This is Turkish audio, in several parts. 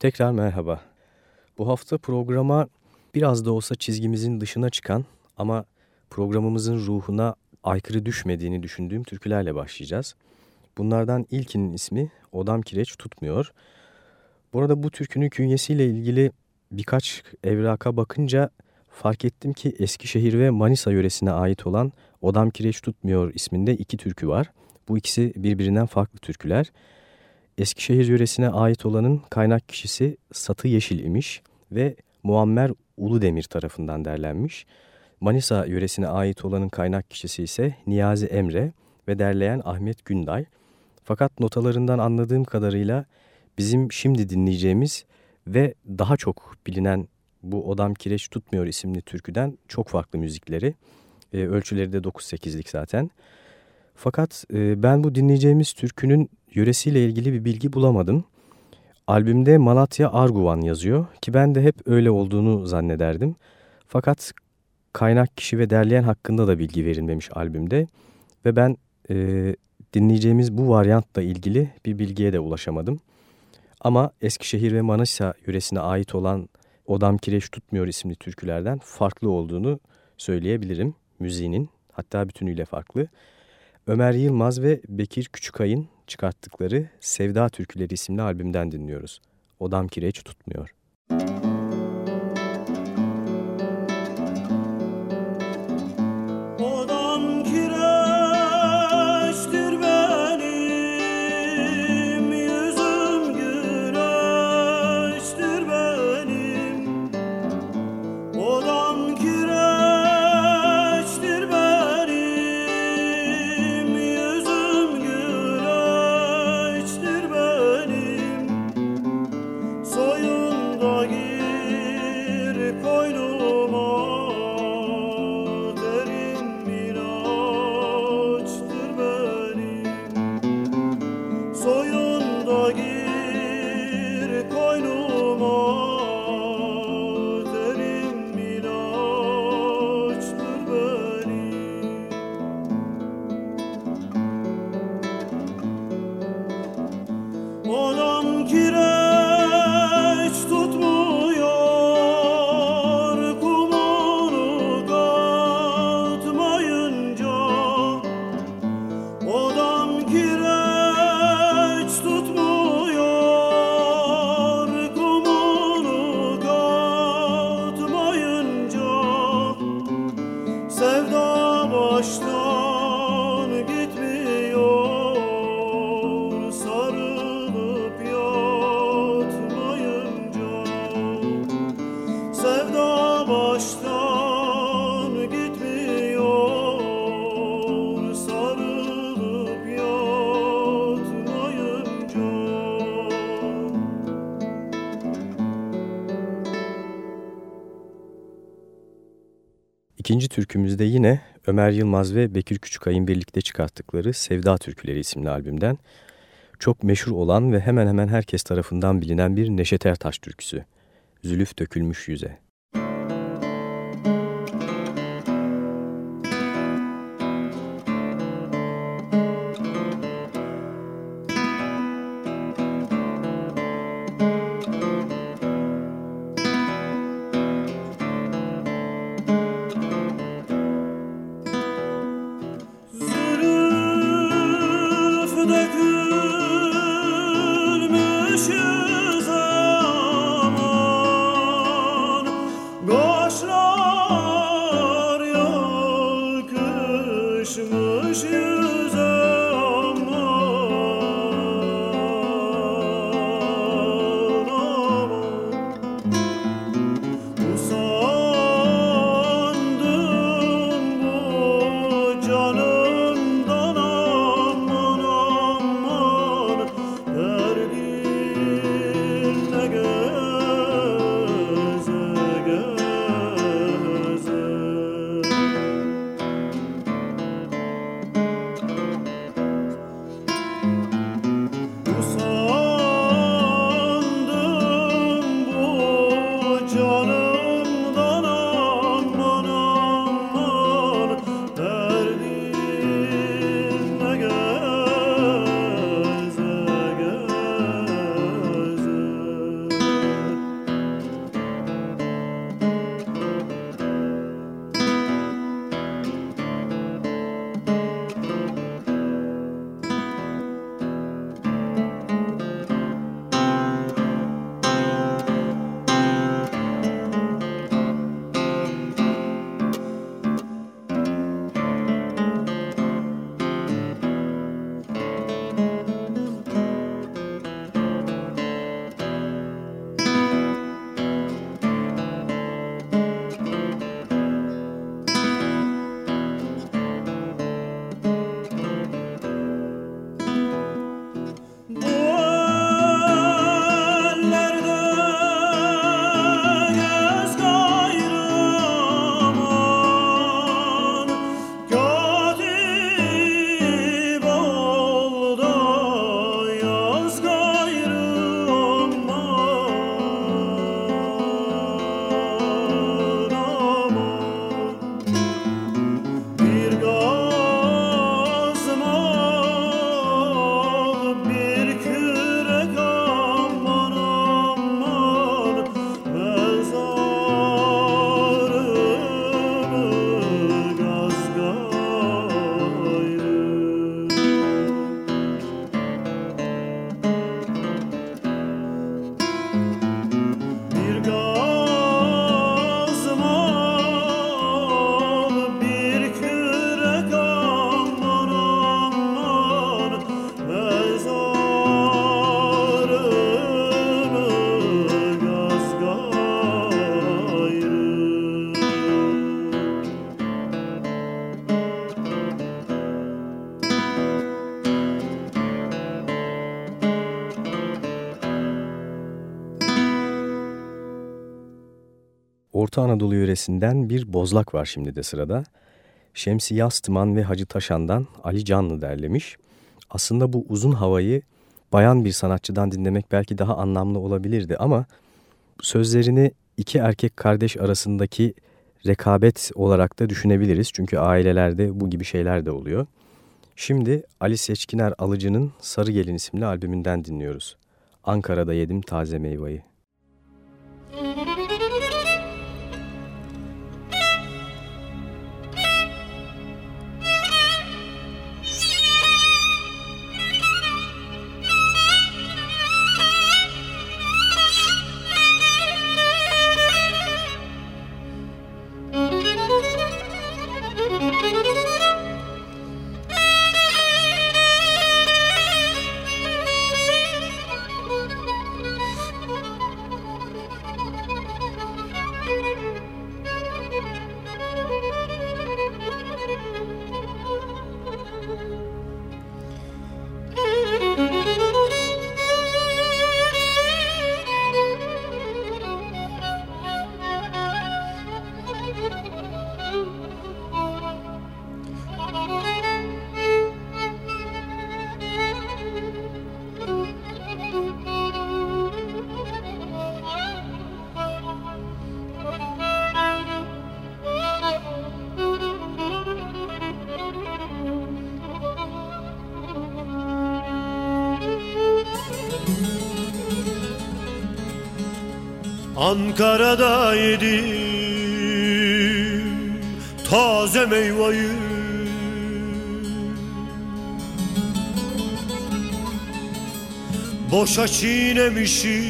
Tekrar merhaba. Bu hafta programa biraz da olsa çizgimizin dışına çıkan ama programımızın ruhuna aykırı düşmediğini düşündüğüm türkülerle başlayacağız. Bunlardan ilkinin ismi Odam Kireç Tutmuyor. Burada bu türkünün künyesiyle ilgili birkaç evraka bakınca fark ettim ki Eskişehir ve Manisa yöresine ait olan Odam Kireç Tutmuyor isminde iki türkü var. Bu ikisi birbirinden farklı türküler. Eskişehir yöresine ait olanın kaynak kişisi Satı Yeşil imiş ve Muammer Uludemir tarafından derlenmiş. Manisa yöresine ait olanın kaynak kişisi ise Niyazi Emre ve derleyen Ahmet Günday. Fakat notalarından anladığım kadarıyla bizim şimdi dinleyeceğimiz ve daha çok bilinen bu Odam Kireç Tutmuyor isimli türküden çok farklı müzikleri. E, ölçüleri de 9-8'lik zaten. Fakat e, ben bu dinleyeceğimiz türkünün yöresiyle ilgili bir bilgi bulamadım. Albümde Malatya Arguvan yazıyor ki ben de hep öyle olduğunu zannederdim. Fakat kaynak kişi ve derleyen hakkında da bilgi verilmemiş albümde ve ben e, dinleyeceğimiz bu varyantla ilgili bir bilgiye de ulaşamadım. Ama Eskişehir ve Manisa yöresine ait olan Odam Kireç Tutmuyor isimli türkülerden farklı olduğunu söyleyebilirim müziğinin hatta bütünüyle farklı. Ömer Yılmaz ve Bekir Küçükay'ın çıkarttıkları Sevda Türküleri isimli albümden dinliyoruz. Odam Kireç Tutmuyor. İkinci türkümüzde yine Ömer Yılmaz ve Bekir Küçükay'ın birlikte çıkarttıkları Sevda Türküleri isimli albümden çok meşhur olan ve hemen hemen herkes tarafından bilinen bir Neşet Ertaş türküsü. Zülüf dökülmüş yüze. Anadolu yöresinden bir bozlak var şimdi de sırada. Şemsi Yastıman ve Hacı Taşan'dan Ali Canlı derlemiş. Aslında bu uzun havayı bayan bir sanatçıdan dinlemek belki daha anlamlı olabilirdi ama sözlerini iki erkek kardeş arasındaki rekabet olarak da düşünebiliriz. Çünkü ailelerde bu gibi şeyler de oluyor. Şimdi Ali Seçkiner Alıcı'nın Sarı Gelin isimli albümünden dinliyoruz. Ankara'da yedim taze meyveyi. Ankara'da yedim taze meyveyi. Boşa çiğnemişim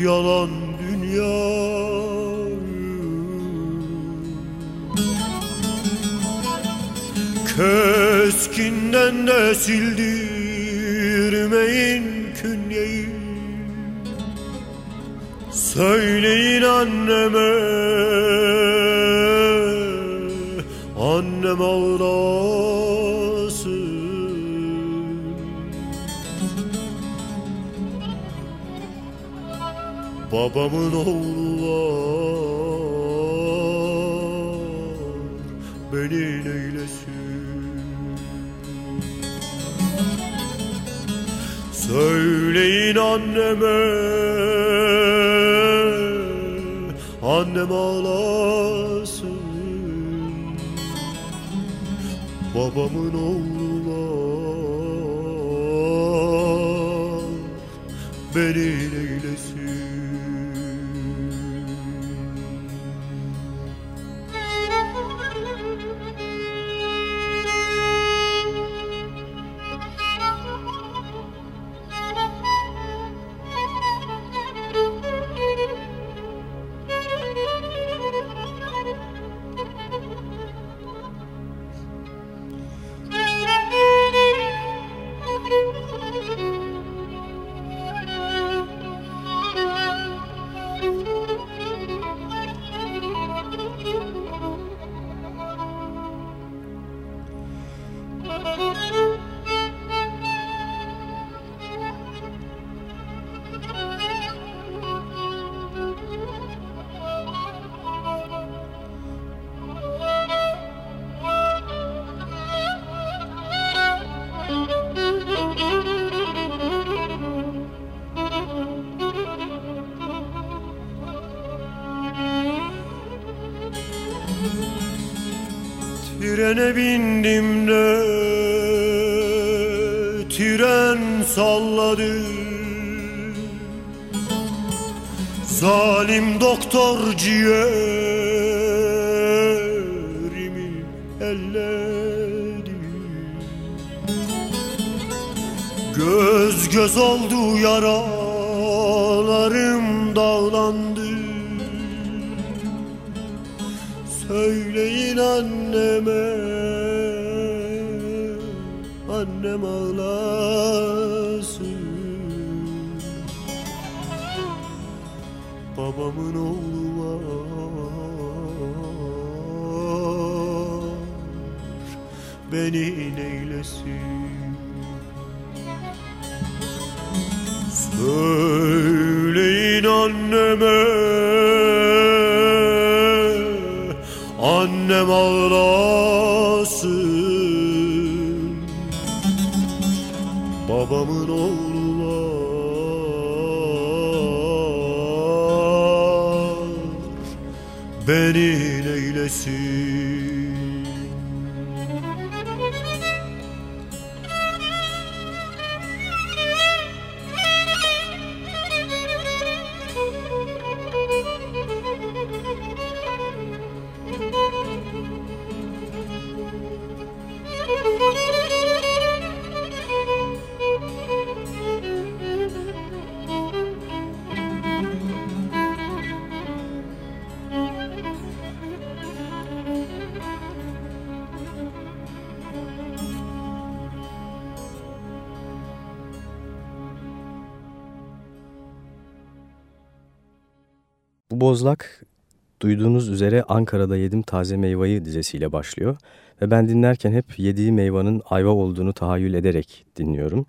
yalan dünya. Keskinden de sildirmeyin künyeyi Söyleyin anneme. Annem ağlasın. Babamın oğlu var Beni neylesin Söyleyin anneme annem ağlasın. Babamın oğlu var Beni bindim de tren salladı. Zalim doktor ciğerimi elledi. Göz göz oldu yaralarım dağlandı. Söyleyin anneme Babamın oğlu var. Beni neylesin duyduğunuz üzere Ankara'da yedim taze meyveyi dizesiyle başlıyor. Ve ben dinlerken hep yediği meyvanın ayva olduğunu tahayyül ederek dinliyorum.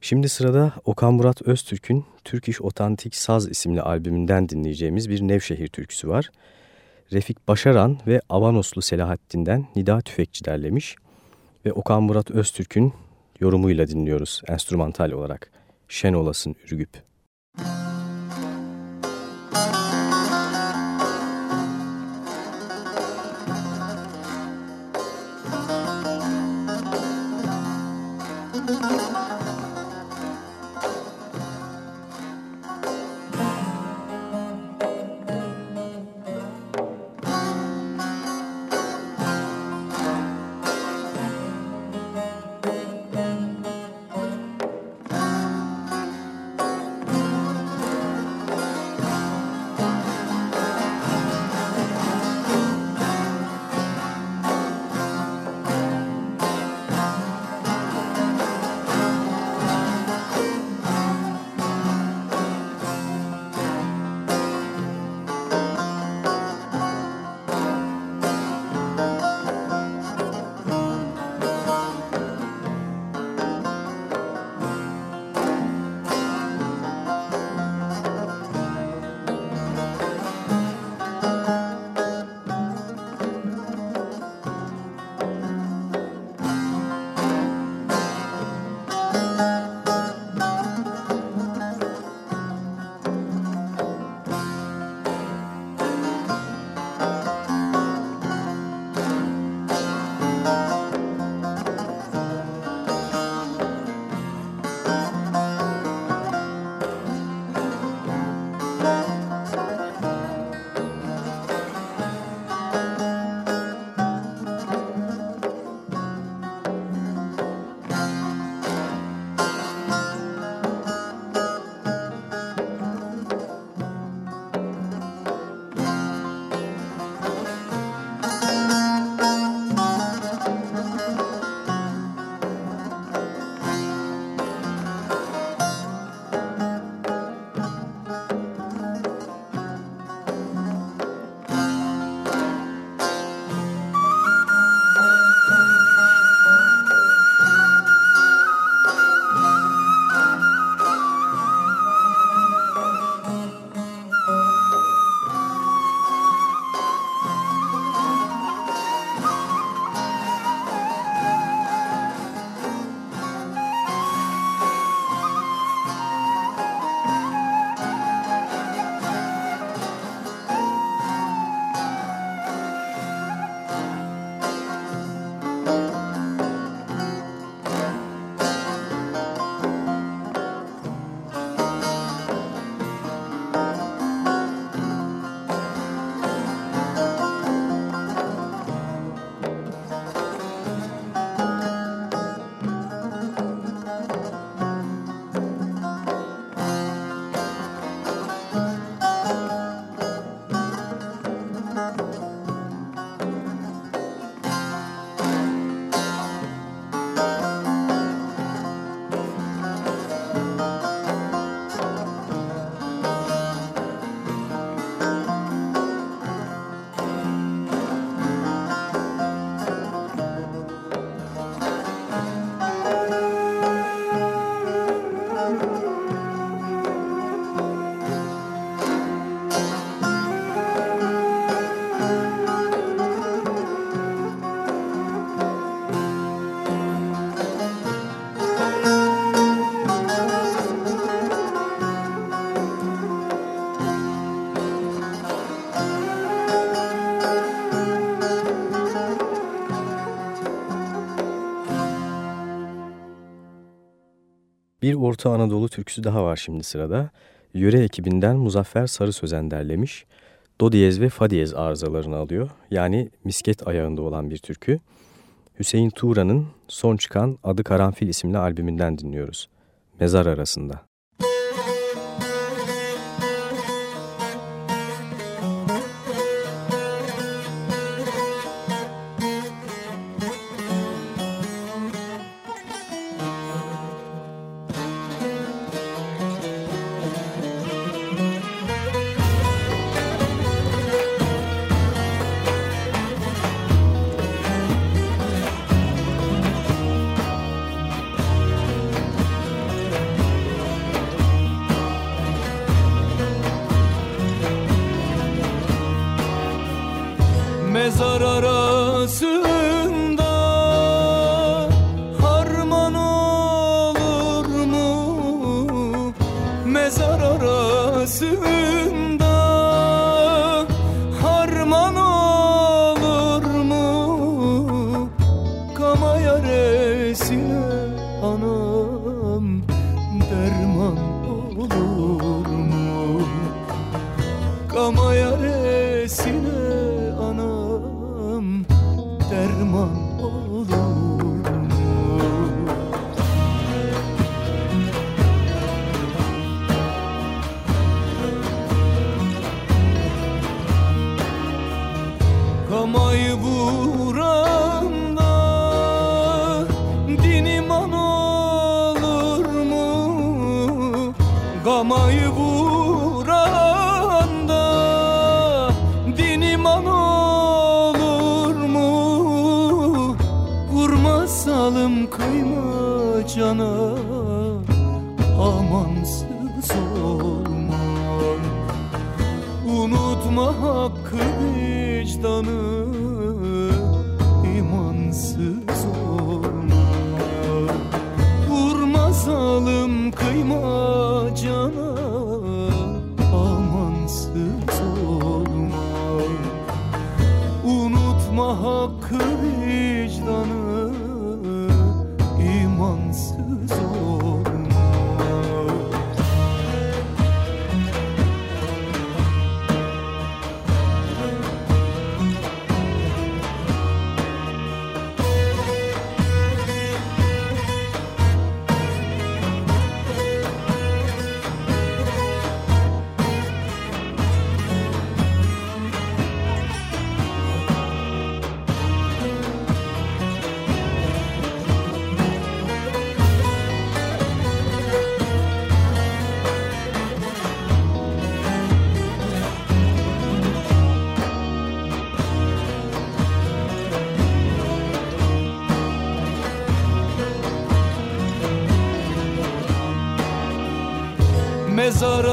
Şimdi sırada Okan Murat Öztürk'ün Türk İş Otantik Saz isimli albümünden dinleyeceğimiz bir Nevşehir türküsü var. Refik Başaran ve Avanoslu Selahattin'den Nida Tüfekçi derlemiş ve Okan Murat Öztürk'ün yorumuyla dinliyoruz enstrümantal olarak. Şen olasın Ürgüp. Müzik Bir Orta Anadolu türküsü daha var şimdi sırada. Yöre ekibinden Muzaffer Sarı Sözen derlemiş. Do diyez ve fa diyez arızalarını alıyor. Yani misket ayağında olan bir türkü. Hüseyin Tuğra'nın son çıkan Adı Karanfil isimli albümünden dinliyoruz. Mezar arasında. mezororo. Mezar zor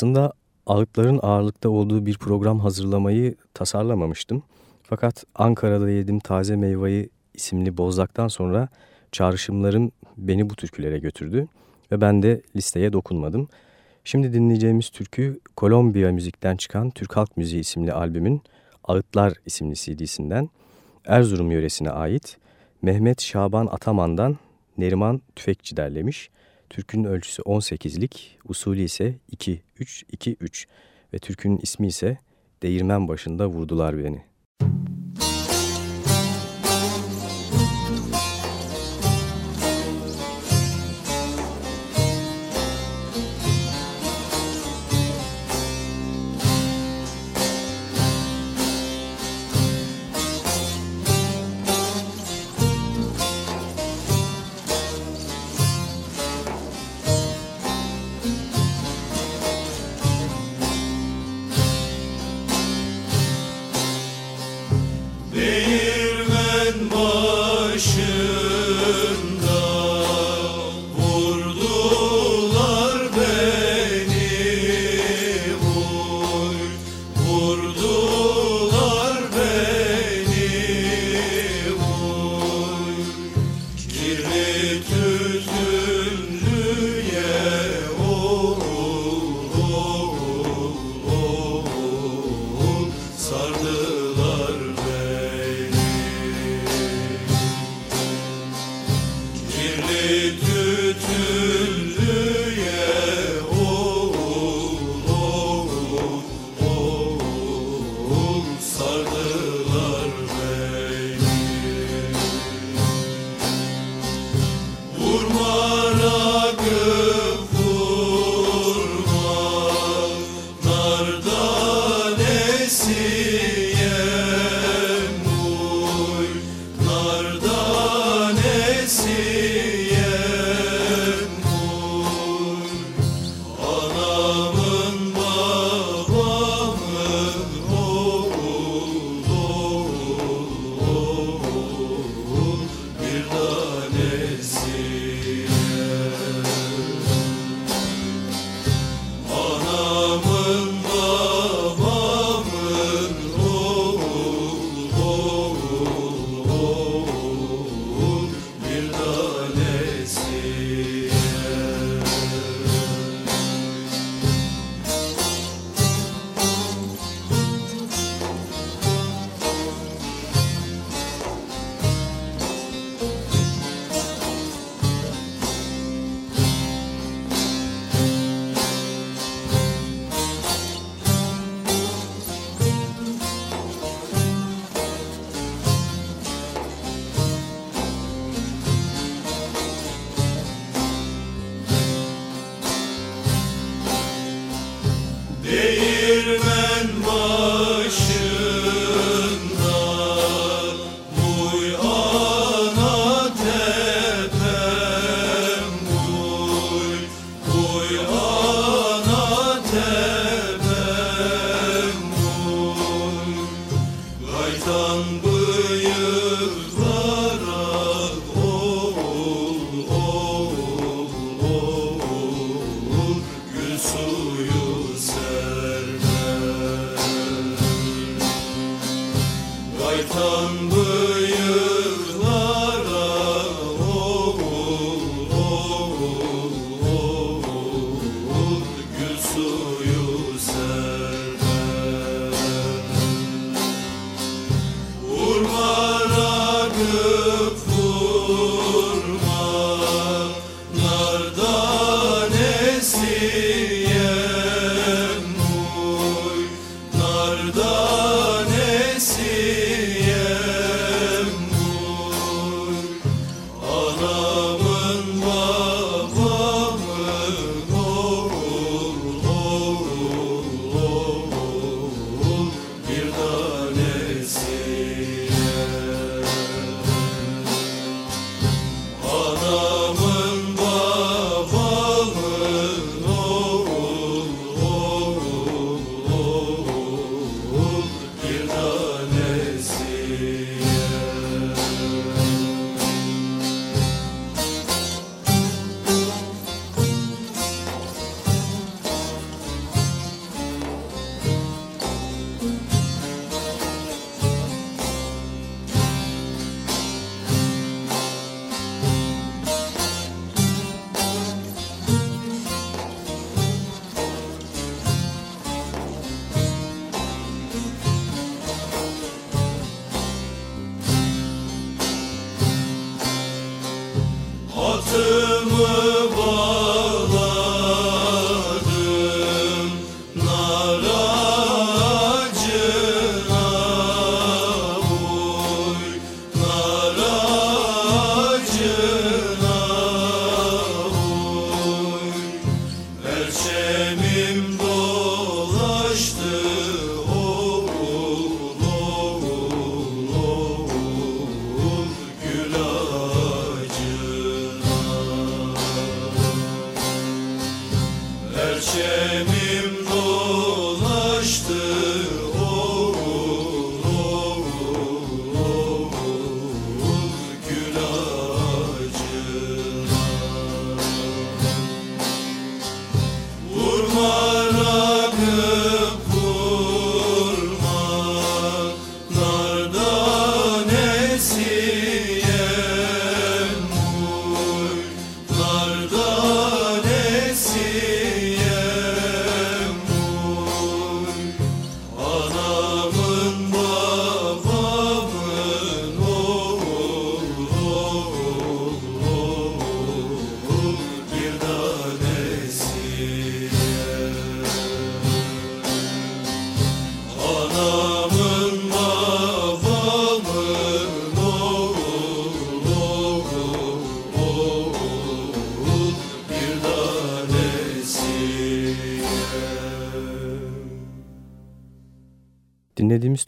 Aslında ağıtların ağırlıkta olduğu bir program hazırlamayı tasarlamamıştım. Fakat Ankara'da yedim taze meyveyi isimli bozlaktan sonra çağrışımlarım beni bu türkülere götürdü ve ben de listeye dokunmadım. Şimdi dinleyeceğimiz türkü Kolombiya müzikten çıkan Türk Halk Müziği isimli albümün Ağıtlar isimli CD'sinden Erzurum yöresine ait Mehmet Şaban Ataman'dan Neriman Tüfekçi derlemiş. Türkünün ölçüsü 18'lik, usulü ise 2-3-2-3 ve türkünün ismi ise Değirmen başında vurdular beni.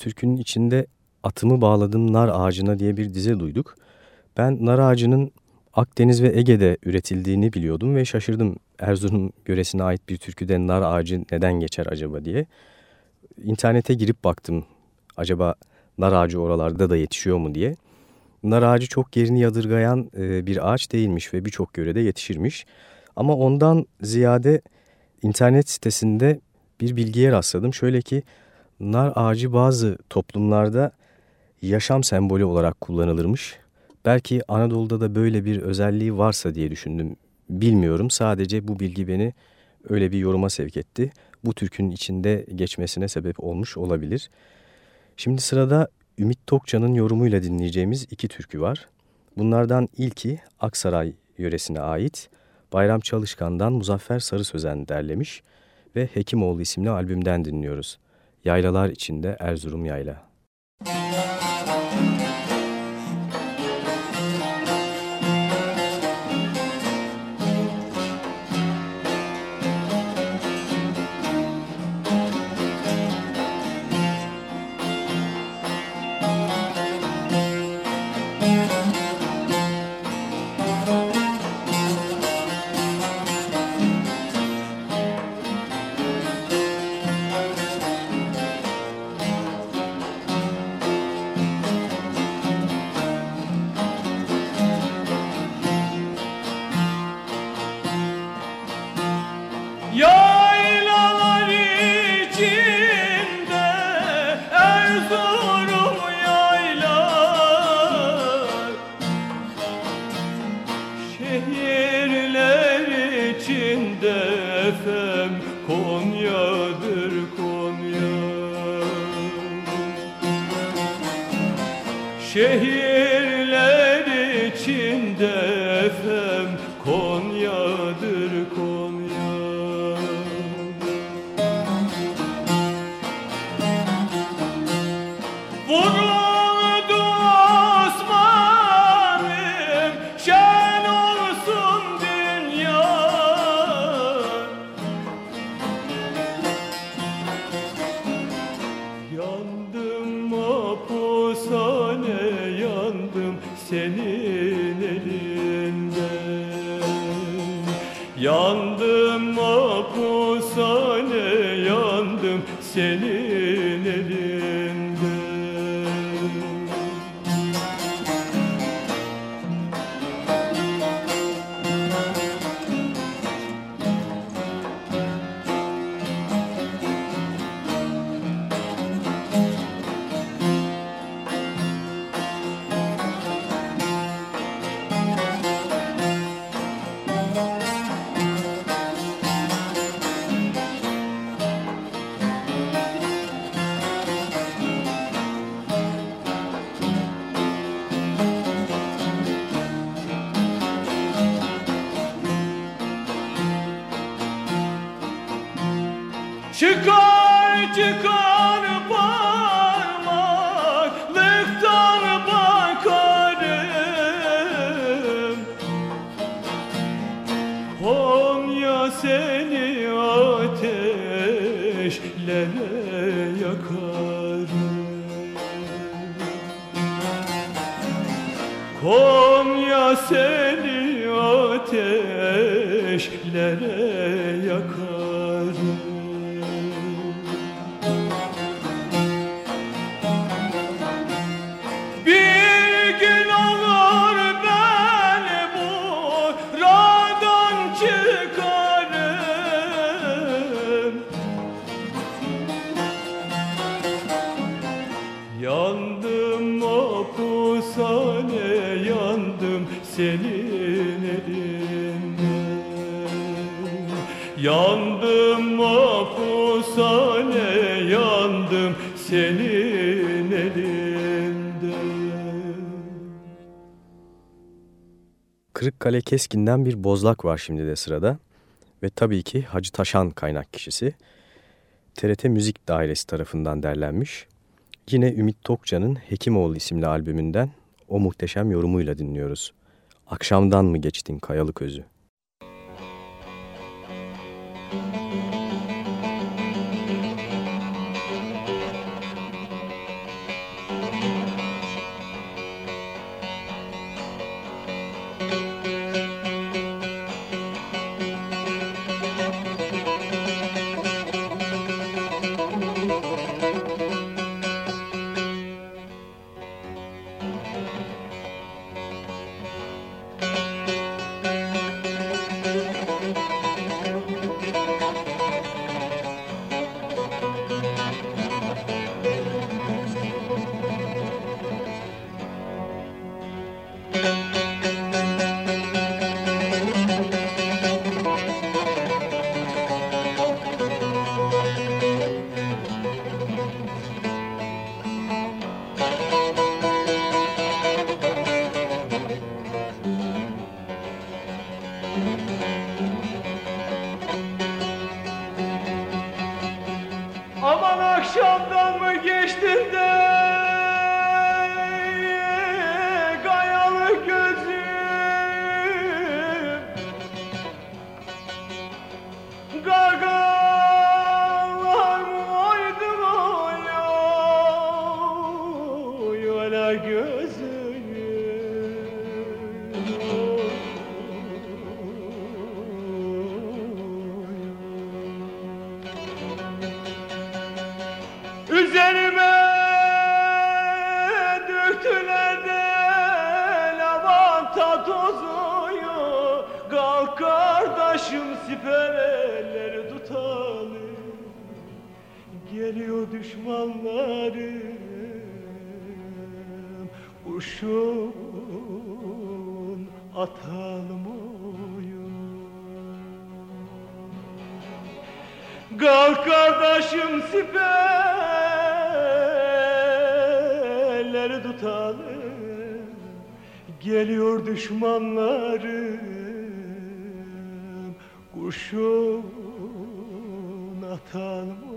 Türkünün içinde atımı bağladım nar ağacına diye bir dize duyduk. Ben nar ağacının Akdeniz ve Ege'de üretildiğini biliyordum ve şaşırdım. Erzurum yöresine ait bir türküde nar ağacı neden geçer acaba diye. İnternete girip baktım acaba nar ağacı oralarda da yetişiyor mu diye. Nar ağacı çok yerini yadırgayan e, bir ağaç değilmiş ve birçok yörede yetişirmiş. Ama ondan ziyade internet sitesinde bir bilgiye rastladım. Şöyle ki nar ağacı bazı toplumlarda yaşam sembolü olarak kullanılırmış. Belki Anadolu'da da böyle bir özelliği varsa diye düşündüm. Bilmiyorum sadece bu bilgi beni öyle bir yoruma sevk etti. Bu türkünün içinde geçmesine sebep olmuş olabilir. Şimdi sırada Ümit Tokcan'ın yorumuyla dinleyeceğimiz iki türkü var. Bunlardan ilki Aksaray yöresine ait Bayram Çalışkan'dan Muzaffer Sarı Sözen derlemiş ve Hekimoğlu isimli albümden dinliyoruz. Yaylalar içinde Erzurum Yayla. Kırıkkale Keskin'den bir bozlak var şimdi de sırada. Ve tabii ki Hacı Taşan kaynak kişisi. TRT Müzik Dairesi tarafından derlenmiş. Yine Ümit Tokcan'ın Hekimoğlu isimli albümünden o muhteşem yorumuyla dinliyoruz. Akşamdan mı geçtin kayalık özü? Siperleri tutalım Geliyor düşmanlarım Kurşun atalım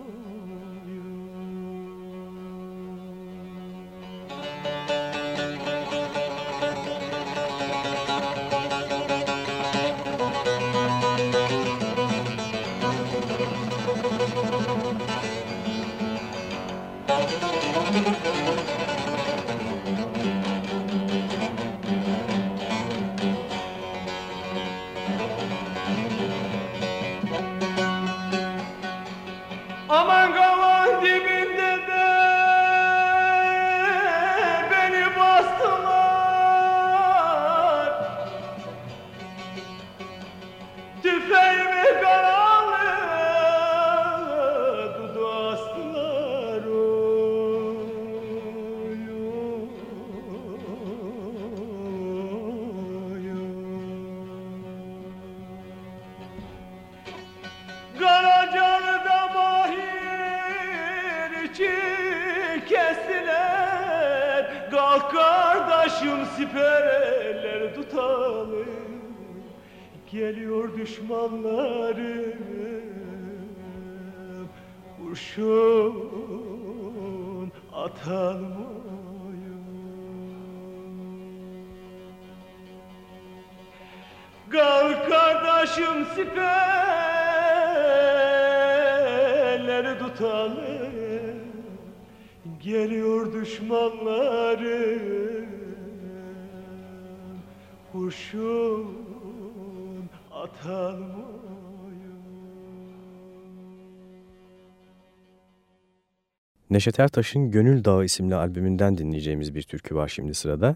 Kalk kardeşim siperleri tutalım. Geliyor düşmanları. Kurşun atalım. Neşet Ertaş'ın Gönül Dağı isimli albümünden dinleyeceğimiz bir türkü var şimdi sırada.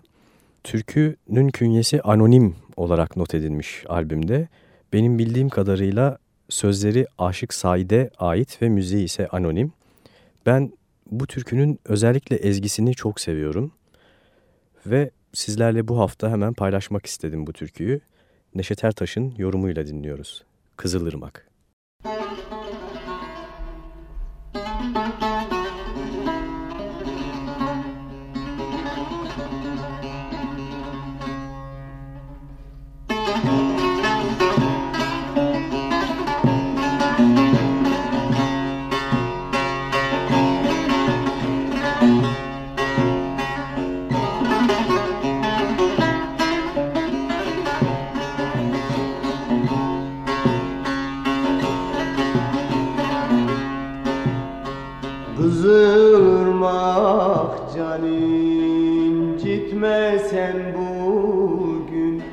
Türkünün künyesi anonim olarak not edilmiş albümde. Benim bildiğim kadarıyla sözleri Aşık Said'e ait ve müziği ise anonim. Ben bu türkünün özellikle ezgisini çok seviyorum. Ve sizlerle bu hafta hemen paylaşmak istedim bu türküyü. Neşet Ertaş'ın yorumuyla dinliyoruz. Kızılırmak. gitmesen bugün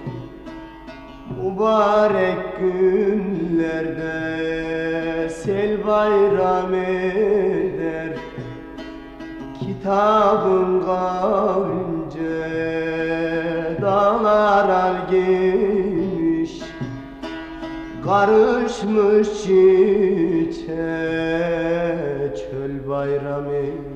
Mübarek günlerde sel bayram eder. Kitabın kavlince dağlar algemiş Karışmış içe çöl bayram eder.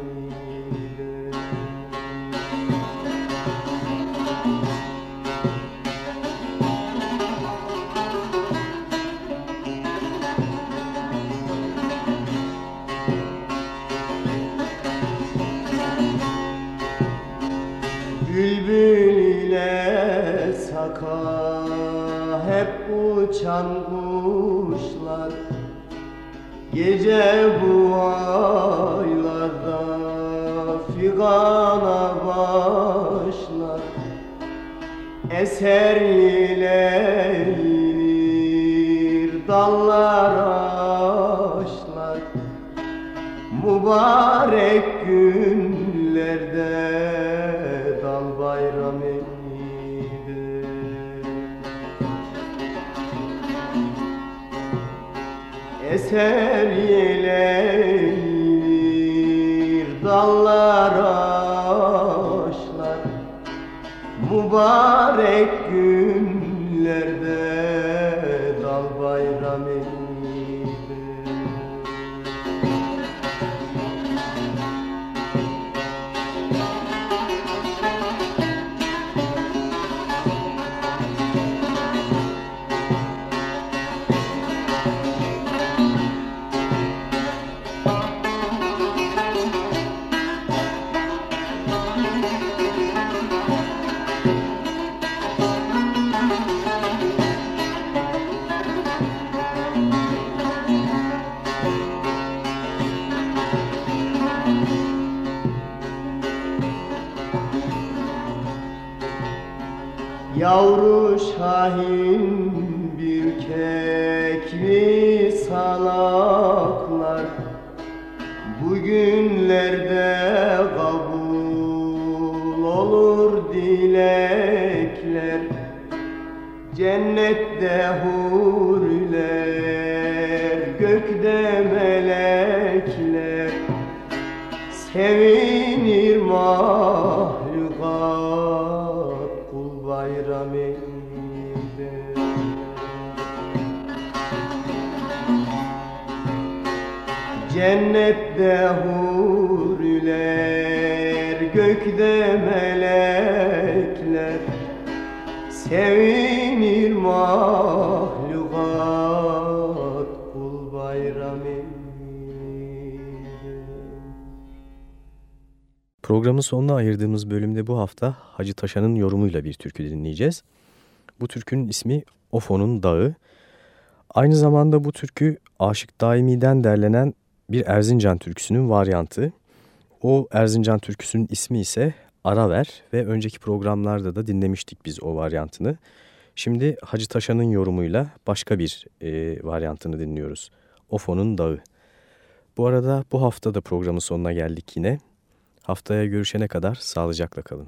Gece bu aylarda figana başlar. Eser yeleyir dallar ağaçlar Mübarek günlerde eser yelenir dallar ağaçlar Mübarek günlerde Yavru şahin bir kekli salaklar? Bugünlerde kabul olur dilekler. Cennette huriler, gökte melekler. Sevinir mahlukat bayramıydı Cennette huriler, gökte melekler. Sevinir mahlukat Programın sonuna ayırdığımız bölümde bu hafta Hacı Taşan'ın yorumuyla bir türkü dinleyeceğiz. Bu türkünün ismi Ofo'nun Dağı. Aynı zamanda bu türkü Aşık Daimi'den derlenen bir Erzincan türküsünün varyantı. O Erzincan türküsünün ismi ise Araver ve önceki programlarda da dinlemiştik biz o varyantını. Şimdi Hacı Taşan'ın yorumuyla başka bir e, varyantını dinliyoruz. Ofo'nun Dağı. Bu arada bu hafta da programın sonuna geldik yine. Haftaya görüşene kadar sağlıcakla kalın.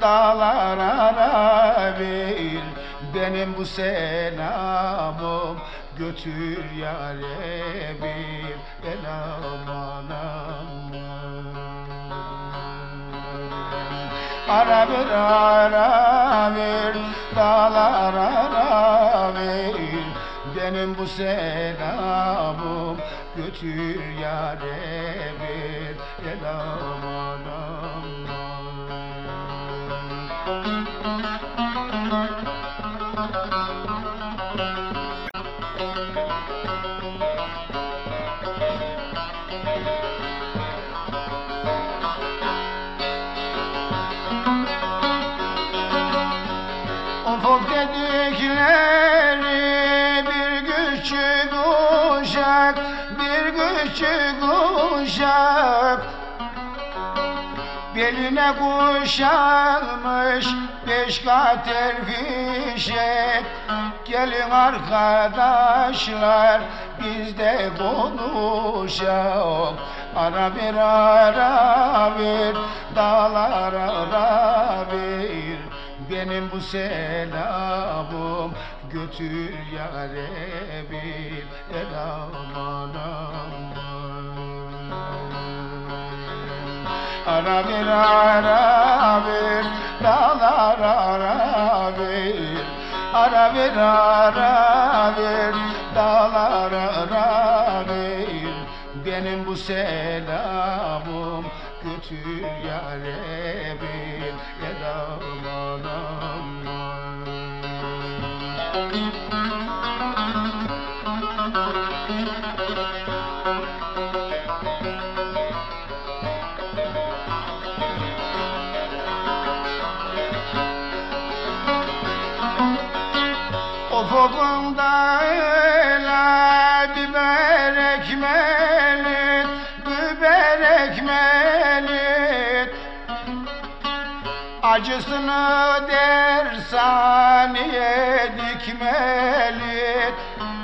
dağlar ara ver Benim bu selamım götür yare bir. Elam anam Ara bir ara ver dağlar ara ver benim bu selamım götür yare bir. Elam Ufuk dedikleri küçük uşak bir küçük uşak. Beline kuşanmış beş kater fişek Gelin arkadaşlar biz de konuşalım. Ara bir ara bir dağlar ara bir. Benim bu selamım götür yare bir. Elamanam Ara bir ara bir dağlar ara bir Ara bir ara bir dağlar ara bir Benim bu selamım götür yare bir Acısını dersaniye dikmeli.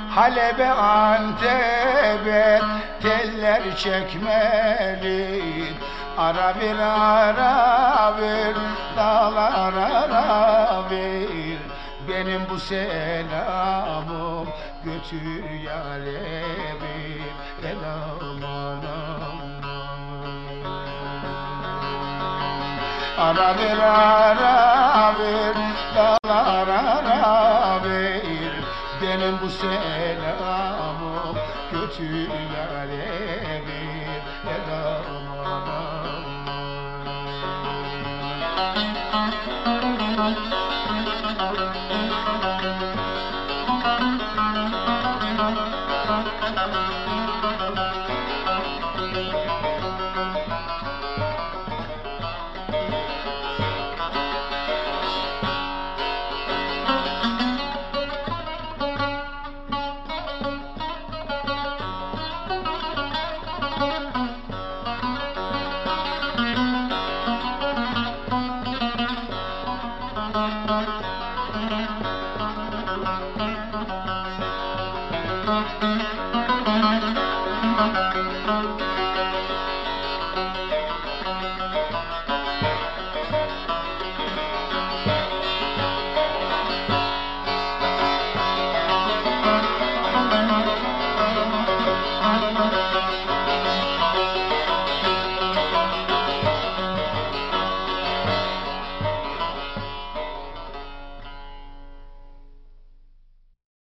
Halep'e Antep'e teller çekmeli. Ara bir ara bir dağlar ara bir. Benim bu selamım götür yare bir. Elam Benim bu selamım götür